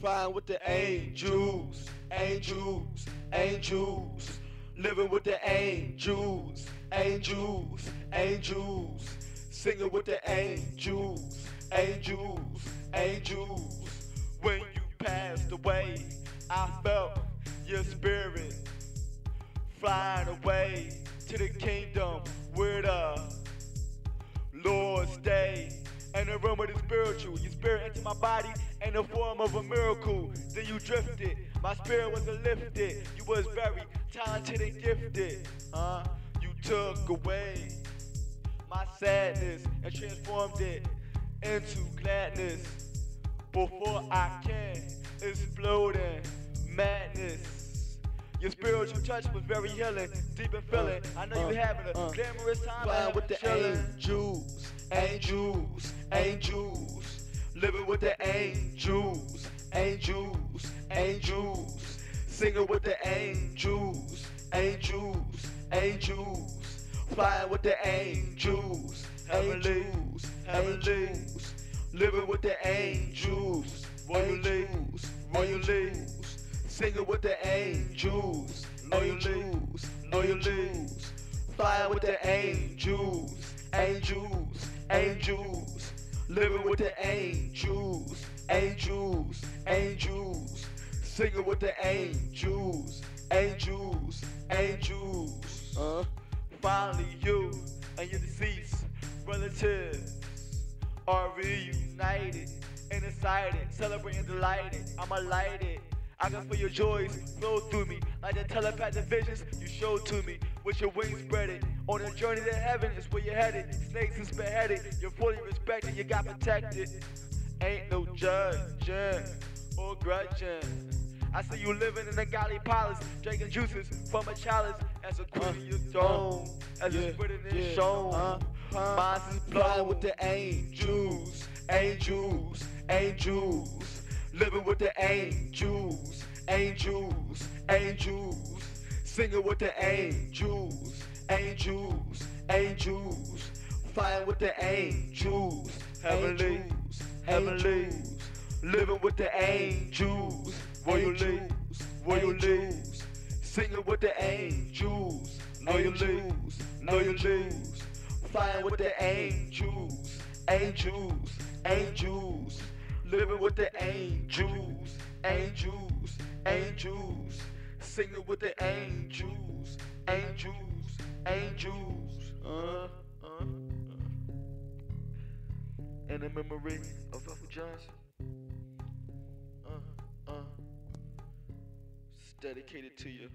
Flying with the angels, angels, angels. Living with the angels, angels, angels. Singing with the angels, angels, angels. When you passed away, I felt your spirit flying away to the kingdom where the the realm of the spiritual, your spirit entered my body in the form of a miracle. Then you drifted, my spirit was lifted. You was very talented and gifted. Huh? You took away my sadness and transformed it into gladness. Before I can explode in madness. Your spiritual touch was very healing, deep and feeling. I know you're uh, having a uh, uh. glamorous time. With the angels, angels, angels. Living with the angels, angels, angels. Singing with the angels, angels, angels. Flying with the angels, angels, angels. Living with the angels, angels, angels. Singing with the angels, know you lose, know you lose. Flying with the angels, angels, angels. Living with the angels, angels, angels. Singing with the angels, angels, angels. Uh, finally, you and your deceased relatives are reunited and excited, celebrating, delighted. I'm elated. I can feel your joys flow through me like the telepathic visions you showed to me with your wings spreaded. On a journey to heaven is where you're headed. Snakes is beheaded. You're fully respected. You got protected. Ain't no judging or grudging. I see you living in a galley palace, drinking juices from a chalice as a queen of your throne, as yeah, it's written and yeah, shown. uh, uh, Mine is blown with the angels, angels, angels. Living with the angels, angels, angels. Singing with the angels, angels, angels. Flying with the angels, Heavenly, angels, heavenly. angels. Living with the angels, Royally, royally. Singing with the angels, Royally, angels, royally. angels. Flying with the angels, angels, angels. Living with the angels, angels, angels. Singing with the angels, angels, angels. Uh, uh, uh. In the memory of Uncle Johnson. Uh, uh. It's dedicated to you.